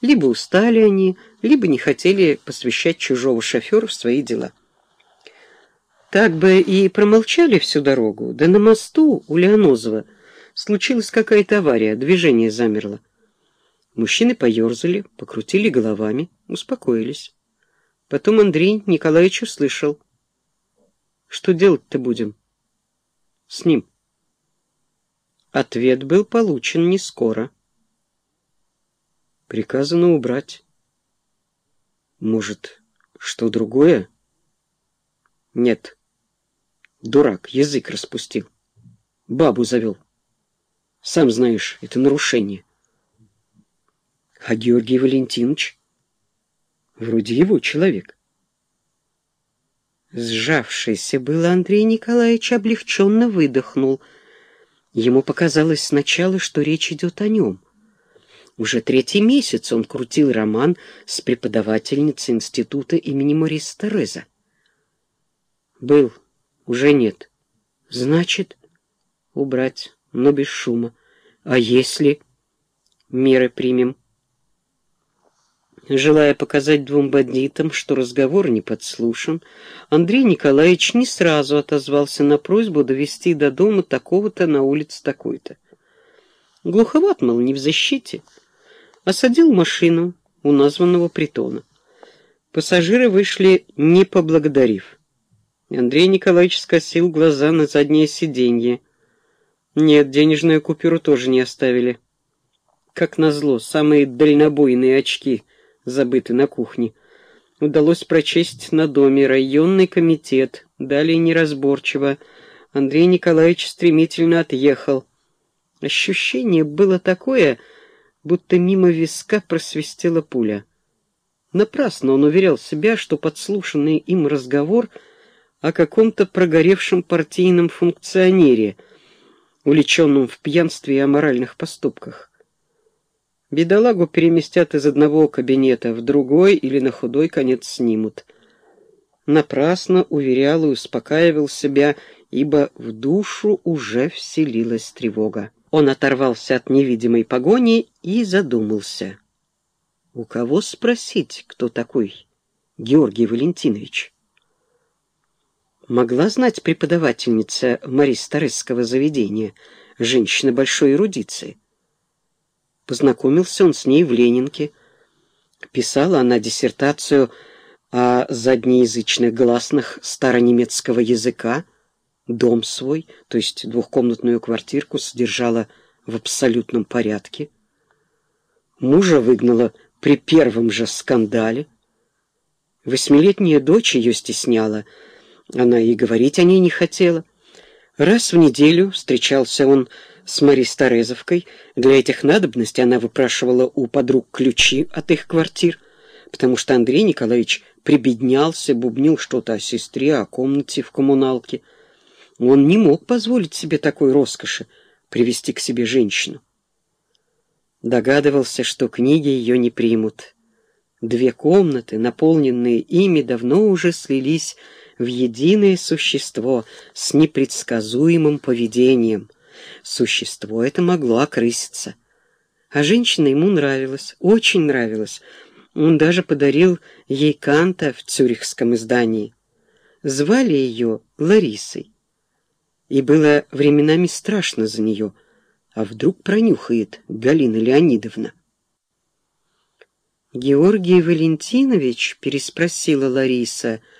Либо устали они, либо не хотели посвящать чужого шофера в свои дела. Так бы и промолчали всю дорогу, да на мосту у Леонозова случилась какая-то авария, движение замерло. Мужчины поерзали, покрутили головами, успокоились. Потом Андрей Николаевич услышал. «Что делать-то будем?» «С ним». Ответ был получен не скоро. Приказано убрать. Может, что другое? Нет. Дурак, язык распустил. Бабу завел. Сам знаешь, это нарушение. А Георгий Валентинович? Вроде его человек. Сжавшийся было Андрей Николаевич облегченно выдохнул. Ему показалось сначала, что речь идет о нем — уже третий месяц он крутил роман с преподавательницей института имени Мориса Тереза. Был, уже нет. Значит, убрать, но без шума. А если меры примем? Желая показать двум бандитам, что разговор не подслушан, Андрей Николаевич не сразу отозвался на просьбу довести до дома такого-то на улице такой-то. Глуховат, мол, не в защите — осадил машину у названного притона. Пассажиры вышли, не поблагодарив. Андрей Николаевич скосил глаза на заднее сиденье. Нет, денежную купюру тоже не оставили. Как назло, самые дальнобойные очки забыты на кухне. Удалось прочесть на доме районный комитет. Далее неразборчиво. Андрей Николаевич стремительно отъехал. Ощущение было такое, будто мимо виска просвистела пуля. Напрасно он уверял себя, что подслушанный им разговор о каком-то прогоревшем партийном функционере, уличенном в пьянстве и аморальных поступках. Бедолагу переместят из одного кабинета в другой или на худой конец снимут. Напрасно уверял и успокаивал себя, ибо в душу уже вселилась тревога. Он оторвался от невидимой погони и задумался. У кого спросить, кто такой Георгий Валентинович? Могла знать преподавательница Марис Торесского заведения, женщина большой эрудиции. Познакомился он с ней в Ленинке. Писала она диссертацию о заднеязычных гласных старонемецкого языка, Дом свой, то есть двухкомнатную квартирку, содержала в абсолютном порядке. Мужа выгнала при первом же скандале. Восьмилетняя дочь ее стесняла, она и говорить о ней не хотела. Раз в неделю встречался он с Мари Старезовкой. Для этих надобностей она выпрашивала у подруг ключи от их квартир, потому что Андрей Николаевич прибеднялся, бубнил что-то о сестре, о комнате в коммуналке — он не мог позволить себе такой роскоши привести к себе женщину. Догадывался, что книги ее не примут. Две комнаты, наполненные ими, давно уже слились в единое существо с непредсказуемым поведением. Существо это могло окрыситься. А женщина ему нравилась, очень нравилась. Он даже подарил ей Канта в цюрихском издании. Звали ее Ларисой и было временами страшно за нее, а вдруг пронюхает Галина Леонидовна. «Георгий Валентинович?» — переспросила Лариса —